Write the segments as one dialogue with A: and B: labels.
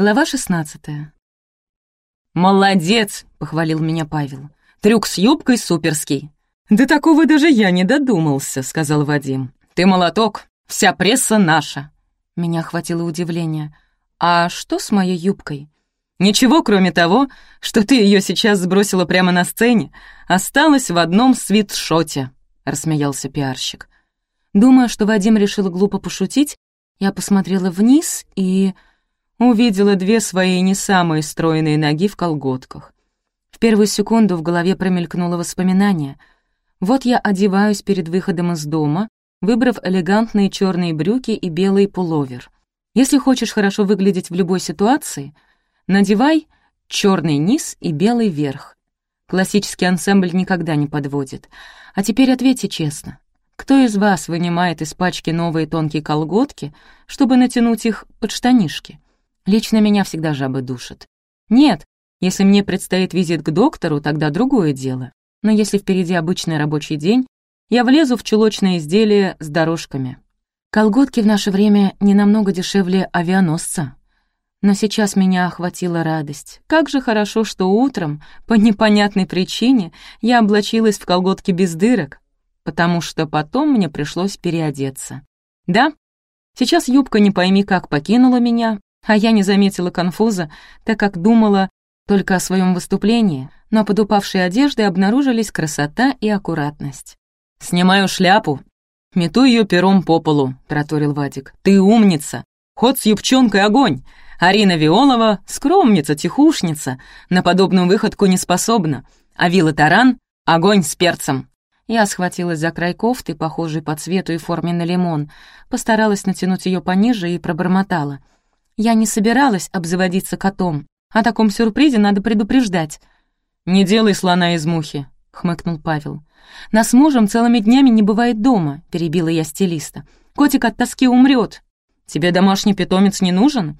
A: Глава 16 «Молодец!» — похвалил меня Павел. «Трюк с юбкой суперский!» «Да такого даже я не додумался», — сказал Вадим. «Ты молоток, вся пресса наша!» Меня охватило удивление. «А что с моей юбкой?» «Ничего, кроме того, что ты ее сейчас сбросила прямо на сцене, осталась в одном свитшоте», — рассмеялся пиарщик. Думая, что Вадим решил глупо пошутить, я посмотрела вниз и увидела две свои не самые стройные ноги в колготках. В первую секунду в голове промелькнуло воспоминание. Вот я одеваюсь перед выходом из дома, выбрав элегантные черные брюки и белый пуловер. Если хочешь хорошо выглядеть в любой ситуации, надевай черный низ и белый верх. Классический ансамбль никогда не подводит. А теперь ответьте честно. Кто из вас вынимает из пачки новые тонкие колготки, чтобы натянуть их под штанишки? Лично меня всегда жабы душат. Нет, если мне предстоит визит к доктору, тогда другое дело. Но если впереди обычный рабочий день, я влезу в чулочное изделие с дорожками. Колготки в наше время не намного дешевле авианосца. Но сейчас меня охватила радость. Как же хорошо, что утром, по непонятной причине, я облачилась в колготки без дырок, потому что потом мне пришлось переодеться. Да, сейчас юбка не пойми как покинула меня, а я не заметила конфуза, так как думала только о своем выступлении, но под упавшей одеждой обнаружились красота и аккуратность. «Снимаю шляпу, мету ее пером по полу», — тараторил Вадик. «Ты умница! Ход с юбчонкой огонь! Арина Виолова — скромница, тихушница, на подобную выходку не способна, а Вилла Таран — огонь с перцем». Я схватилась за край кофты, похожей по цвету и форме на лимон, постаралась натянуть ее пониже и пробормотала — я не собиралась обзаводиться котом. О таком сюрпризе надо предупреждать. «Не делай слона из мухи», — хмыкнул Павел. «Нас мужем целыми днями не бывает дома», — перебила я стилиста. «Котик от тоски умрет. Тебе домашний питомец не нужен?»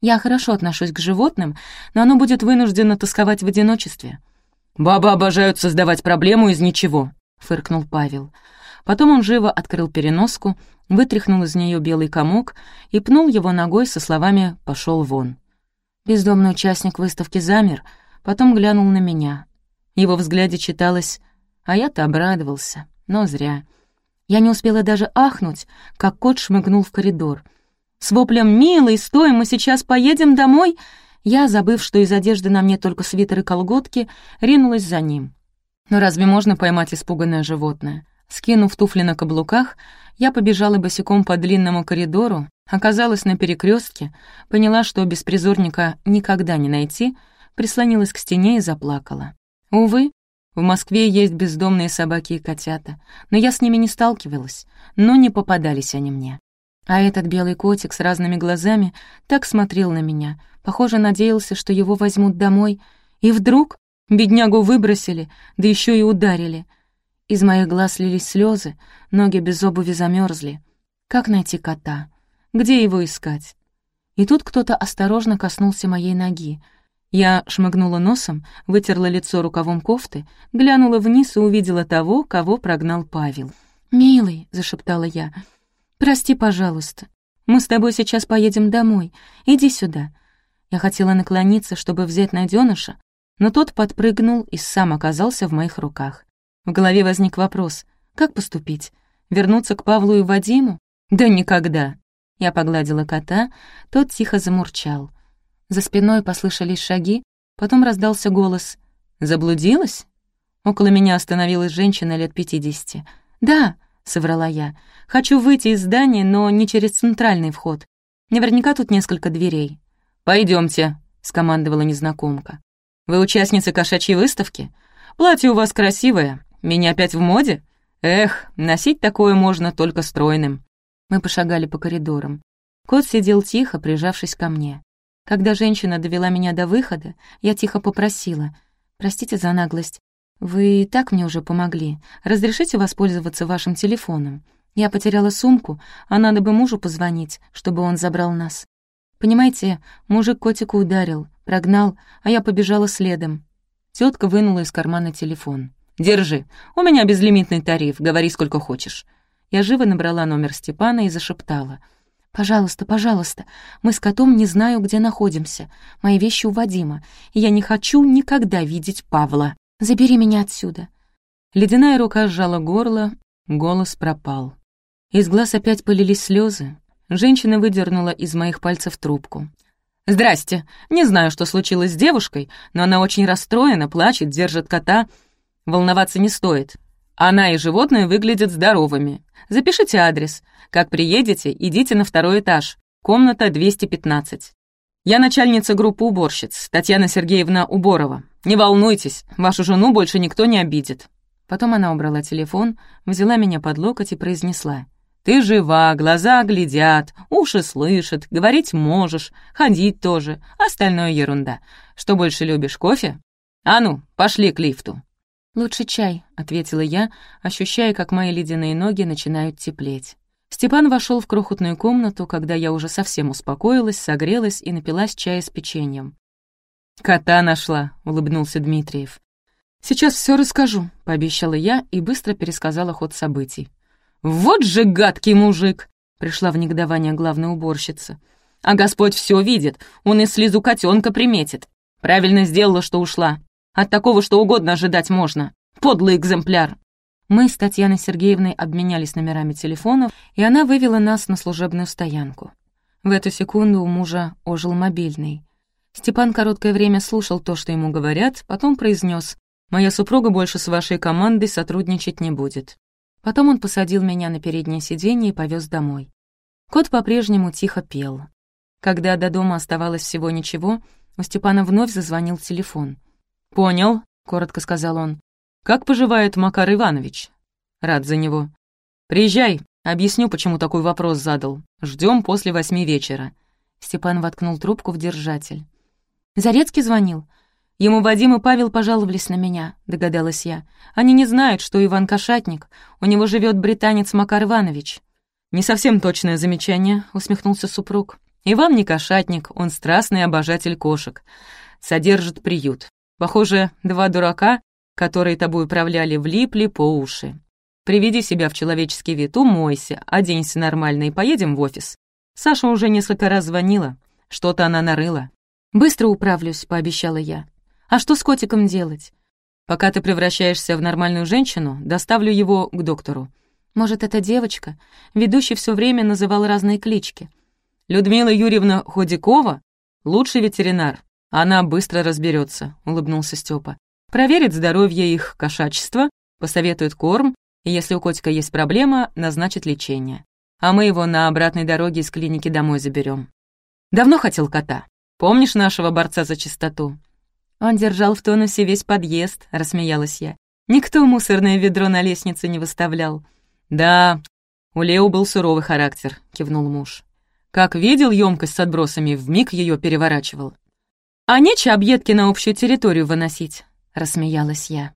A: «Я хорошо отношусь к животным, но оно будет вынуждено тосковать в одиночестве». «Бабы обожают создавать проблему из ничего», — фыркнул Павел. Потом он живо открыл переноску, вытряхнул из нее белый комок и пнул его ногой со словами «пошел вон». Бездомный участник выставки замер, потом глянул на меня. Его взгляде читалось «а я-то обрадовался, но зря». Я не успела даже ахнуть, как кот шмыгнул в коридор. С воплем «Милый, стой, мы сейчас поедем домой!» Я, забыв, что из одежды на мне только свитер и колготки, ринулась за ним. Но разве можно поймать испуганное животное? Скинув туфли на каблуках, я побежала босиком по длинному коридору, оказалась на перекрестке, поняла, что беспризорника никогда не найти, прислонилась к стене и заплакала. Увы, в Москве есть бездомные собаки и котята, но я с ними не сталкивалась, но не попадались они мне. А этот белый котик с разными глазами так смотрел на меня, похоже, надеялся, что его возьмут домой, и вдруг беднягу выбросили, да еще и ударили — из моих глаз лились слезы, ноги без обуви замерзли. Как найти кота? Где его искать? И тут кто-то осторожно коснулся моей ноги. Я шмыгнула носом, вытерла лицо рукавом кофты, глянула вниз и увидела того, кого прогнал Павел. «Милый», — зашептала я, — «прости, пожалуйста. Мы с тобой сейчас поедем домой. Иди сюда». Я хотела наклониться, чтобы взять найденыша, но тот подпрыгнул и сам оказался в моих руках. В голове возник вопрос, как поступить? Вернуться к Павлу и Вадиму? Да никогда. Я погладила кота, тот тихо замурчал. За спиной послышались шаги, потом раздался голос. «Заблудилась?» Около меня остановилась женщина лет пятидесяти. «Да», — соврала я, — «хочу выйти из здания, но не через центральный вход. Наверняка тут несколько дверей». Пойдемте, скомандовала незнакомка. «Вы участница кошачьей выставки? Платье у вас красивое, меня опять в моде? Эх, носить такое можно только стройным. Мы пошагали по коридорам. Кот сидел тихо, прижавшись ко мне. Когда женщина довела меня до выхода, я тихо попросила. «Простите за наглость. Вы и так мне уже помогли. Разрешите воспользоваться вашим телефоном? Я потеряла сумку, а надо бы мужу позвонить, чтобы он забрал нас. Понимаете, мужик котику ударил, прогнал, а я побежала следом». Тетка вынула из кармана телефон. «Держи, у меня безлимитный тариф, говори сколько хочешь». Я живо набрала номер Степана и зашептала. «Пожалуйста, пожалуйста, мы с котом не знаю, где находимся. Мои вещи у Вадима, и я не хочу никогда видеть Павла. Забери меня отсюда».
B: Ледяная рука сжала горло, голос пропал. Из глаз опять полились слезы. Женщина выдернула из моих пальцев трубку. «Здрасте. Не знаю, что случилось с девушкой, но она очень расстроена, плачет, держит кота. Волноваться не стоит. Она и животные выглядят здоровыми. Запишите адрес. Как приедете, идите на второй этаж. Комната 215. Я начальница группы уборщиц, Татьяна Сергеевна Уборова. Не волнуйтесь, вашу жену больше никто не обидит». Потом она убрала телефон, взяла меня под локоть и произнесла. «Ты жива, глаза глядят, уши слышат, говорить можешь, ходить тоже, остальное ерунда. Что больше любишь, кофе? А ну, пошли к лифту».
A: «Лучше чай», — ответила я, ощущая, как мои ледяные ноги начинают теплеть.
B: Степан вошел в крохотную комнату, когда я уже совсем успокоилась, согрелась и напилась чая с печеньем. «Кота нашла», — улыбнулся Дмитриев. «Сейчас все расскажу», — пообещала я и быстро пересказала ход событий. «Вот же гадкий мужик!» — пришла в негодование главная уборщица. «А Господь все видит, он и слезу котенка приметит. Правильно сделала, что ушла. От такого что угодно ожидать можно. Подлый экземпляр!»
A: Мы с Татьяной Сергеевной обменялись номерами телефонов, и она вывела нас на служебную стоянку. В эту секунду у мужа ожил мобильный. Степан короткое время слушал то, что ему говорят, потом произнес: «Моя супруга больше с вашей командой сотрудничать не будет». Потом он посадил меня на переднее сиденье и повез домой. Кот по-прежнему тихо пел. Когда до дома оставалось всего ничего, у Степана вновь зазвонил телефон.
B: «Понял», — коротко сказал он. «Как поживает Макар Иванович?» «Рад за него». «Приезжай, объясню, почему такой вопрос задал. Ждем после восьми вечера».
A: Степан воткнул трубку в держатель. «Зарецкий звонил. Ему Вадим и Павел пожаловались на меня», — догадалась я. «Они не знают, что Иван кошатник. У него живет британец Макар Иванович».
B: «Не совсем точное замечание», — усмехнулся супруг. «Иван не кошатник, он страстный обожатель кошек. Содержит приют. Похоже, два дурака, которые тобой управляли, влипли по уши. Приведи себя в человеческий вид, умойся, оденься нормально и поедем в офис. Саша уже несколько раз звонила. Что-то она нарыла.
A: «Быстро управлюсь», — пообещала я. «А что с котиком делать?»
B: «Пока ты превращаешься в нормальную женщину, доставлю его к доктору».
A: «Может, это девочка?» Ведущий все время называл разные клички.
B: «Людмила Юрьевна Ходякова — лучший ветеринар. Она быстро разберется, улыбнулся Степа. Проверит здоровье их кошачества, посоветует корм, и если у котика есть проблема, назначит лечение. А мы его на обратной дороге из клиники домой заберем. Давно хотел кота. Помнишь нашего борца за чистоту?
A: Он держал в тонусе весь подъезд, рассмеялась я. Никто мусорное ведро на лестнице не выставлял.
B: Да, у Лео был суровый характер, кивнул муж. Как видел емкость с отбросами, вмиг ее переворачивал.
A: «А нече объедки на общую территорию выносить», — рассмеялась я.